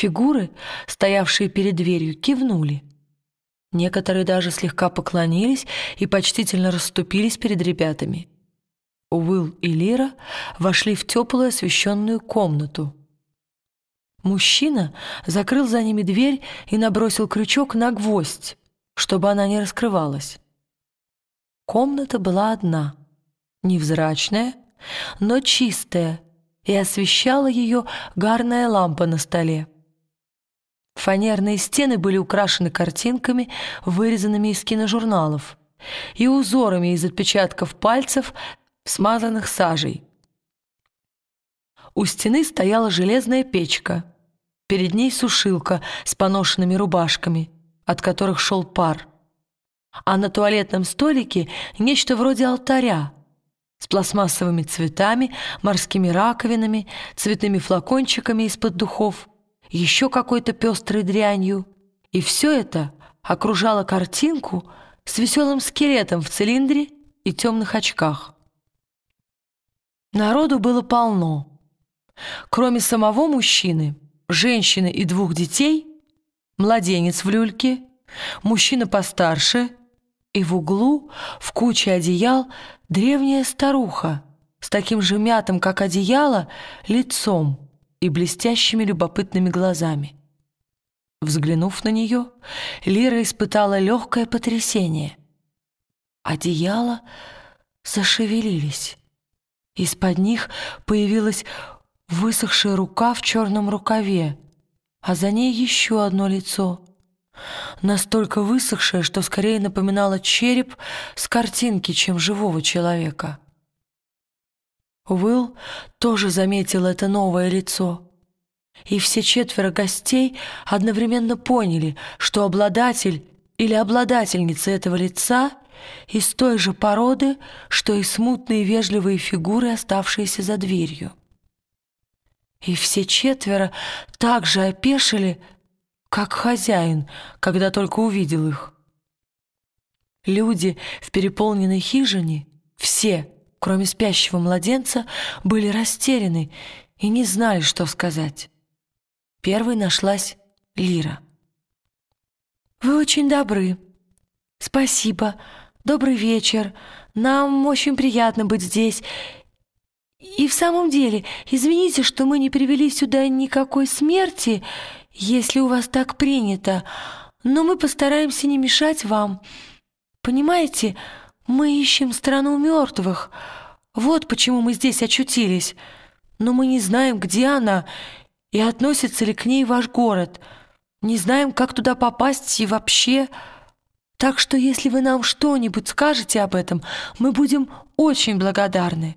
Фигуры, стоявшие перед дверью, кивнули. Некоторые даже слегка поклонились и почтительно расступились перед ребятами. Уилл и Лира вошли в теплую освещенную комнату. Мужчина закрыл за ними дверь и набросил крючок на гвоздь, чтобы она не раскрывалась. Комната была одна, невзрачная, но чистая, и освещала ее гарная лампа на столе. Фанерные стены были украшены картинками, вырезанными из киножурналов, и узорами из отпечатков пальцев, смазанных сажей. У стены стояла железная печка, перед ней сушилка с поношенными рубашками, от которых шел пар, а на туалетном столике нечто вроде алтаря с пластмассовыми цветами, морскими раковинами, цветными флакончиками из-под духов, еще какой-то пестрой дрянью. И все это окружало картинку с веселым скелетом в цилиндре и темных очках. Народу было полно. Кроме самого мужчины, женщины и двух детей, младенец в люльке, мужчина постарше и в углу, в куче одеял, древняя старуха с таким же мятым, как одеяло, лицом и блестящими любопытными глазами. Взглянув на нее, Лира испытала легкое потрясение. Одеяла зашевелились. Из-под них появилась высохшая рука в черном рукаве, а за ней еще одно лицо, настолько высохшее, что скорее напоминало череп с картинки, чем живого человека. Уилл тоже заметил это новое лицо. И все четверо гостей одновременно поняли, что обладатель или обладательница этого лица из той же породы, что и смутные вежливые фигуры, оставшиеся за дверью. И все четверо так же опешили, как хозяин, когда только увидел их. Люди в переполненной хижине, все, кроме спящего младенца, были растеряны и не знали, что сказать. Первой нашлась Лира. «Вы очень добры. Спасибо. Добрый вечер. Нам очень приятно быть здесь. И в самом деле, извините, что мы не привели сюда никакой смерти, если у вас так принято, но мы постараемся не мешать вам. Понимаете, мы ищем страну мертвых. Вот почему мы здесь очутились. Но мы не знаем, где она и относится ли к ней ваш город. Не знаем, как туда попасть и вообще... Так что если вы нам что-нибудь скажете об этом, мы будем очень благодарны».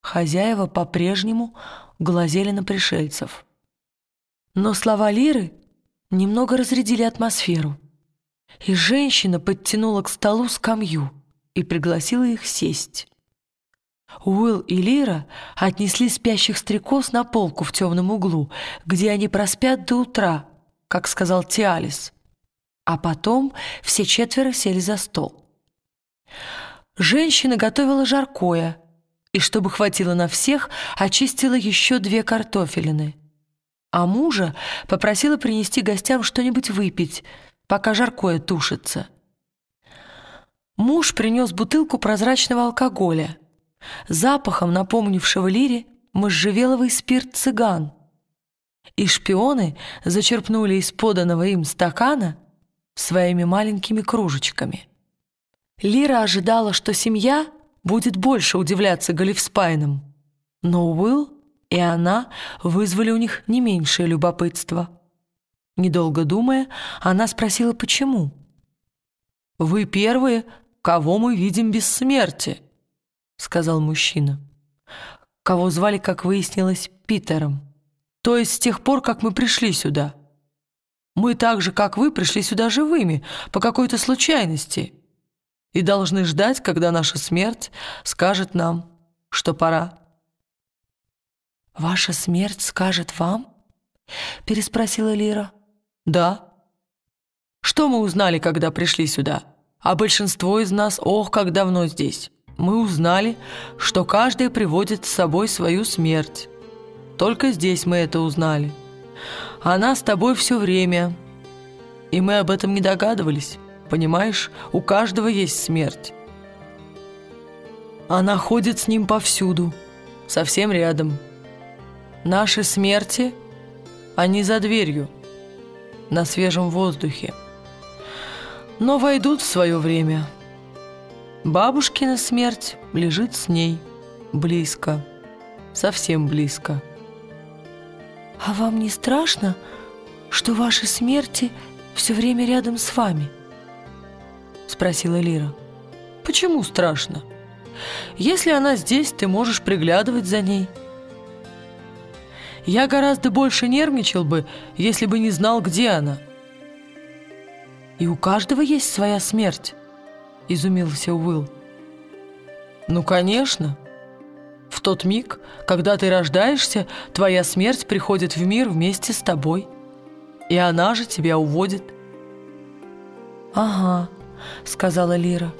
Хозяева по-прежнему глазели на пришельцев. Но слова Лиры немного разрядили атмосферу, и женщина подтянула к столу скамью и пригласила их сесть. Уилл и Лира отнесли спящих стрекоз на полку в темном углу, где они проспят до утра, как сказал Тиалис. А потом все четверо сели за стол. Женщина готовила жаркое, и, чтобы хватило на всех, очистила еще две картофелины. А мужа попросила принести гостям что-нибудь выпить, пока жаркое тушится. Муж принес бутылку прозрачного алкоголя, запахом напомнившего Лире можжевеловый спирт цыган. И шпионы зачерпнули из поданного им стакана своими маленькими кружечками. Лира ожидала, что семья будет больше удивляться Галифспайнам, но Уилл и она вызвали у них не меньшее любопытство. Недолго думая, она спросила, почему. «Вы первые, кого мы видим без смерти», — сказал мужчина. «Кого звали, как выяснилось, Питером. То есть с тех пор, как мы пришли сюда». Мы так же, как вы, пришли сюда живыми, по какой-то случайности, и должны ждать, когда наша смерть скажет нам, что пора». «Ваша смерть скажет вам?» — переспросила Лира. «Да. Что мы узнали, когда пришли сюда? А большинство из нас, ох, как давно здесь. Мы узнали, что каждый приводит с собой свою смерть. Только здесь мы это узнали». Она с тобой все время, и мы об этом не догадывались. Понимаешь, у каждого есть смерть. Она ходит с ним повсюду, совсем рядом. Наши смерти, они за дверью, на свежем воздухе. Но войдут в свое время. Бабушкина смерть лежит с ней, близко, совсем близко. «А вам не страшно, что ваши смерти все время рядом с вами?» Спросила Лира. «Почему страшно? Если она здесь, ты можешь приглядывать за ней». Я гораздо больше нервничал бы, если бы не знал, где она. «И у каждого есть своя смерть?» — изумился Уилл. «Ну, конечно. В тот миг, когда ты рождаешься, твоя смерть приходит в мир вместе с тобой, и она же тебя уводит». «Ага», — сказала Лира.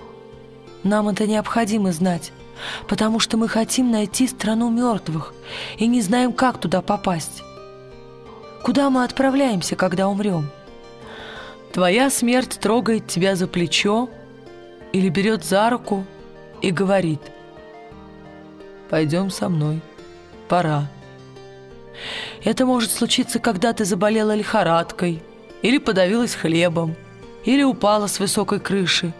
«Нам это необходимо знать» потому что мы хотим найти страну мертвых и не знаем, как туда попасть. Куда мы отправляемся, когда умрем? Твоя смерть трогает тебя за плечо или берет за руку и говорит «Пойдем со мной, пора». Это может случиться, когда ты заболела лихорадкой или подавилась хлебом, или упала с высокой крыши.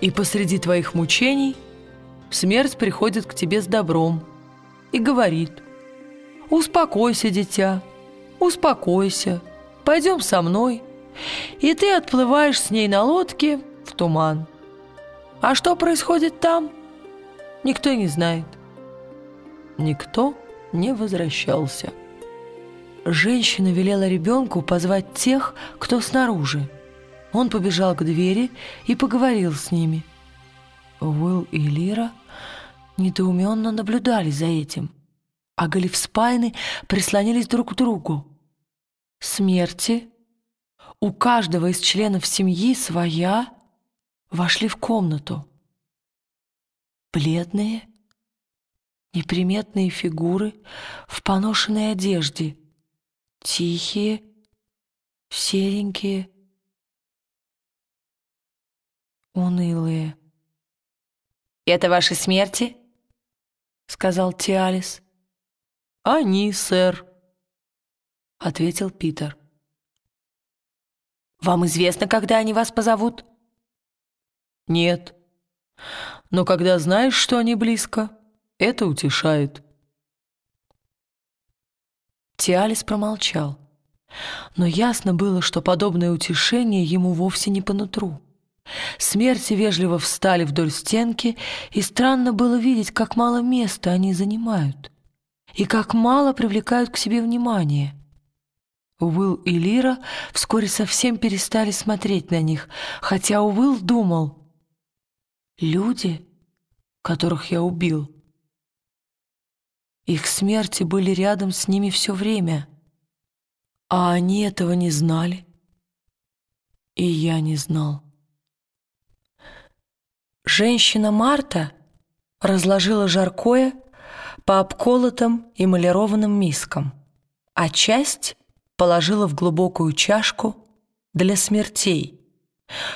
И посреди твоих мучений – смерть приходит к тебе с добром и говорит «Успокойся, дитя, успокойся, пойдем со мной». И ты отплываешь с ней на лодке в туман. А что происходит там, никто не знает. Никто не возвращался. Женщина велела ребенку позвать тех, кто снаружи. Он побежал к двери и поговорил с ними – Уилл и Лира недоуменно наблюдали за этим, а Галифспайны прислонились друг к другу. Смерти у каждого из членов семьи своя вошли в комнату. Бледные, неприметные фигуры в поношенной одежде, тихие, серенькие, унылые. «Это ваши смерти?» — сказал Тиалис. «Они, сэр», — ответил Питер. «Вам известно, когда они вас позовут?» «Нет. Но когда знаешь, что они близко, это утешает». Тиалис промолчал, но ясно было, что подобное утешение ему вовсе не по нутру. Смерти вежливо встали вдоль стенки, и странно было видеть, как мало места они занимают, и как мало привлекают к себе внимание. Уилл и Лира вскоре совсем перестали смотреть на них, хотя Уилл думал, «Люди, которых я убил, их смерти были рядом с ними все время, а они этого не знали, и я не знал». Женщина Марта разложила жаркое по обколотым и эмалированным мискам, а часть положила в глубокую чашку для смертей,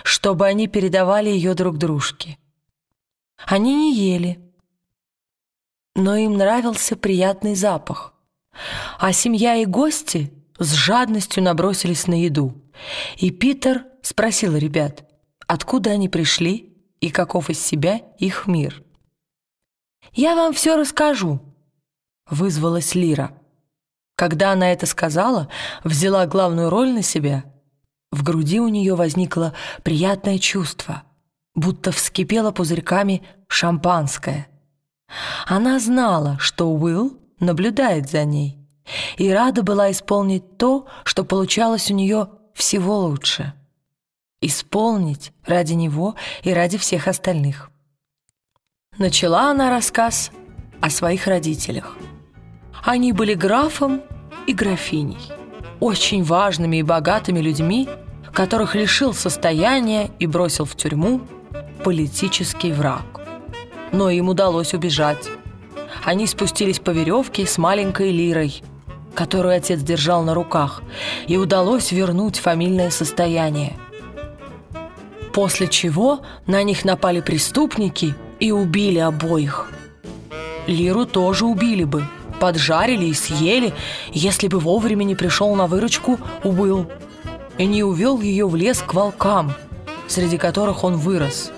чтобы они передавали ее друг дружке. Они не ели, но им нравился приятный запах, а семья и гости с жадностью набросились на еду, и Питер спросил ребят, откуда они пришли, и каков из себя их мир. «Я вам все расскажу», — вызвалась Лира. Когда она это сказала, взяла главную роль на себя, в груди у нее возникло приятное чувство, будто вскипело пузырьками шампанское. Она знала, что Уилл наблюдает за ней, и рада была исполнить то, что получалось у нее всего лучше исполнить ради него и ради всех остальных. Начала она рассказ о своих родителях. Они были графом и графиней, очень важными и богатыми людьми, которых лишил состояния и бросил в тюрьму политический враг. Но им удалось убежать. Они спустились по веревке с маленькой лирой, которую отец держал на руках, и удалось вернуть фамильное состояние. После чего на них напали преступники и убили обоих. Лиру тоже убили бы, поджарили и съели, если бы вовремя не пришел на выручку Уилл и не увел ее в лес к волкам, среди которых он вырос.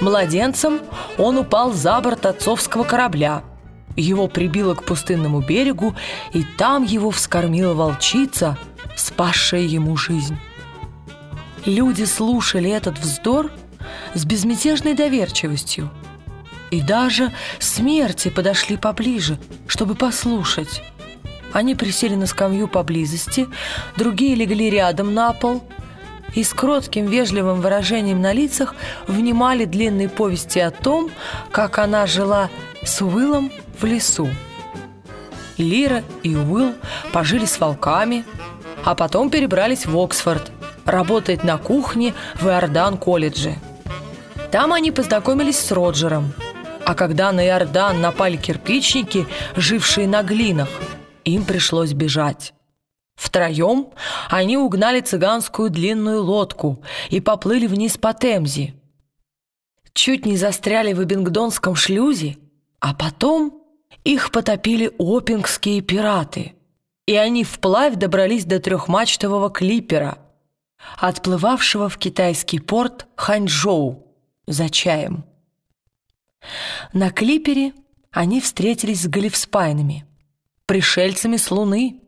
Младенцем он упал за борт отцовского корабля. Его прибило к пустынному берегу, и там его вскормила волчица, спасшая ему жизнь. Люди слушали этот вздор с безмятежной доверчивостью. И даже смерти подошли поближе, чтобы послушать. Они присели на скамью поблизости, другие легли рядом на пол и с кротким вежливым выражением на лицах внимали длинной повести о том, как она жила с Уиллом в лесу. Лира и Уилл пожили с волками, а потом перебрались в Оксфорд, работать на кухне в Иордан-колледже. Там они познакомились с Роджером, а когда на Иордан напали кирпичники, жившие на глинах – им пришлось бежать. Втроем они угнали цыганскую длинную лодку и поплыли вниз по Темзе. Чуть не застряли в Эбингдонском шлюзе, а потом их потопили опингские пираты, и они вплавь добрались до трехмачтового клипера, отплывавшего в китайский порт Ханчжоу за чаем. На клипере они встретились с галифспайнами – пришельцами с Луны.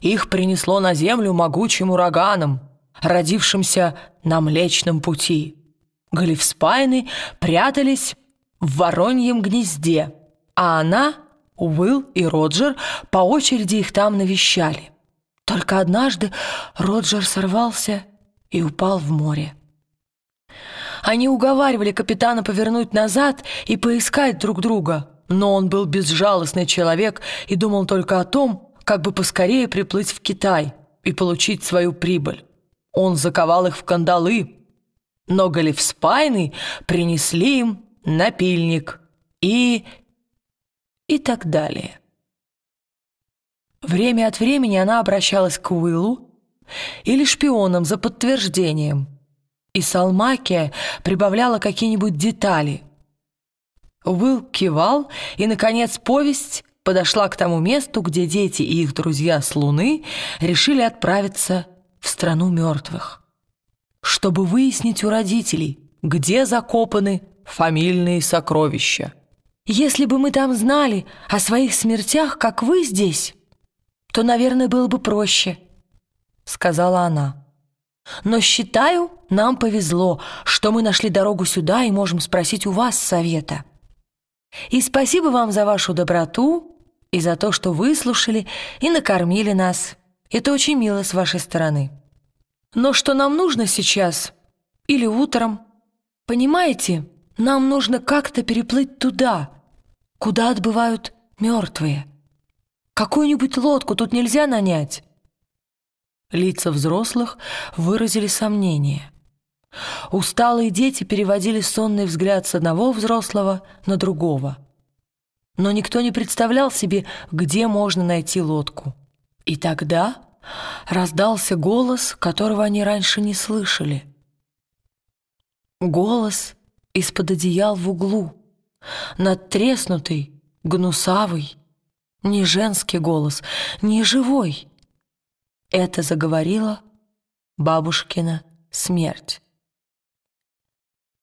Их принесло на Землю могучим ураганом, родившимся на Млечном пути. Галифспайны прятались в вороньем гнезде, а она, Уилл и Роджер по очереди их там навещали. Только однажды Роджер сорвался и упал в море. Они уговаривали капитана повернуть назад и поискать друг друга, но он был безжалостный человек и думал только о том, как бы поскорее приплыть в Китай и получить свою прибыль. Он заковал их в кандалы, но Галифспайны принесли им напильник и... и так далее. Время от времени она обращалась к Уиллу или шпионам за подтверждением, и Салмакия прибавляла какие-нибудь детали – Уилл кивал, и, наконец, повесть подошла к тому месту, где дети и их друзья с Луны решили отправиться в страну мертвых, чтобы выяснить у родителей, где закопаны фамильные сокровища. «Если бы мы там знали о своих смертях, как вы здесь, то, наверное, было бы проще», — сказала она. «Но считаю, нам повезло, что мы нашли дорогу сюда и можем спросить у вас совета». И спасибо вам за вашу доброту и за то, что выслушали и накормили нас. Это очень мило с вашей стороны. Но что нам нужно сейчас? Или утром? Понимаете, нам нужно как-то переплыть туда, куда отбывают мертвые. Какую-нибудь лодку тут нельзя нанять?» Лица взрослых выразили сомнение. Усталые дети переводили сонный взгляд с одного взрослого на другого. Но никто не представлял себе, где можно найти лодку. И тогда раздался голос, которого они раньше не слышали. Голос из-под одеял в углу, надтреснутый, гнусавый, не женский голос, не живой. Это заговорила бабушкина смерть.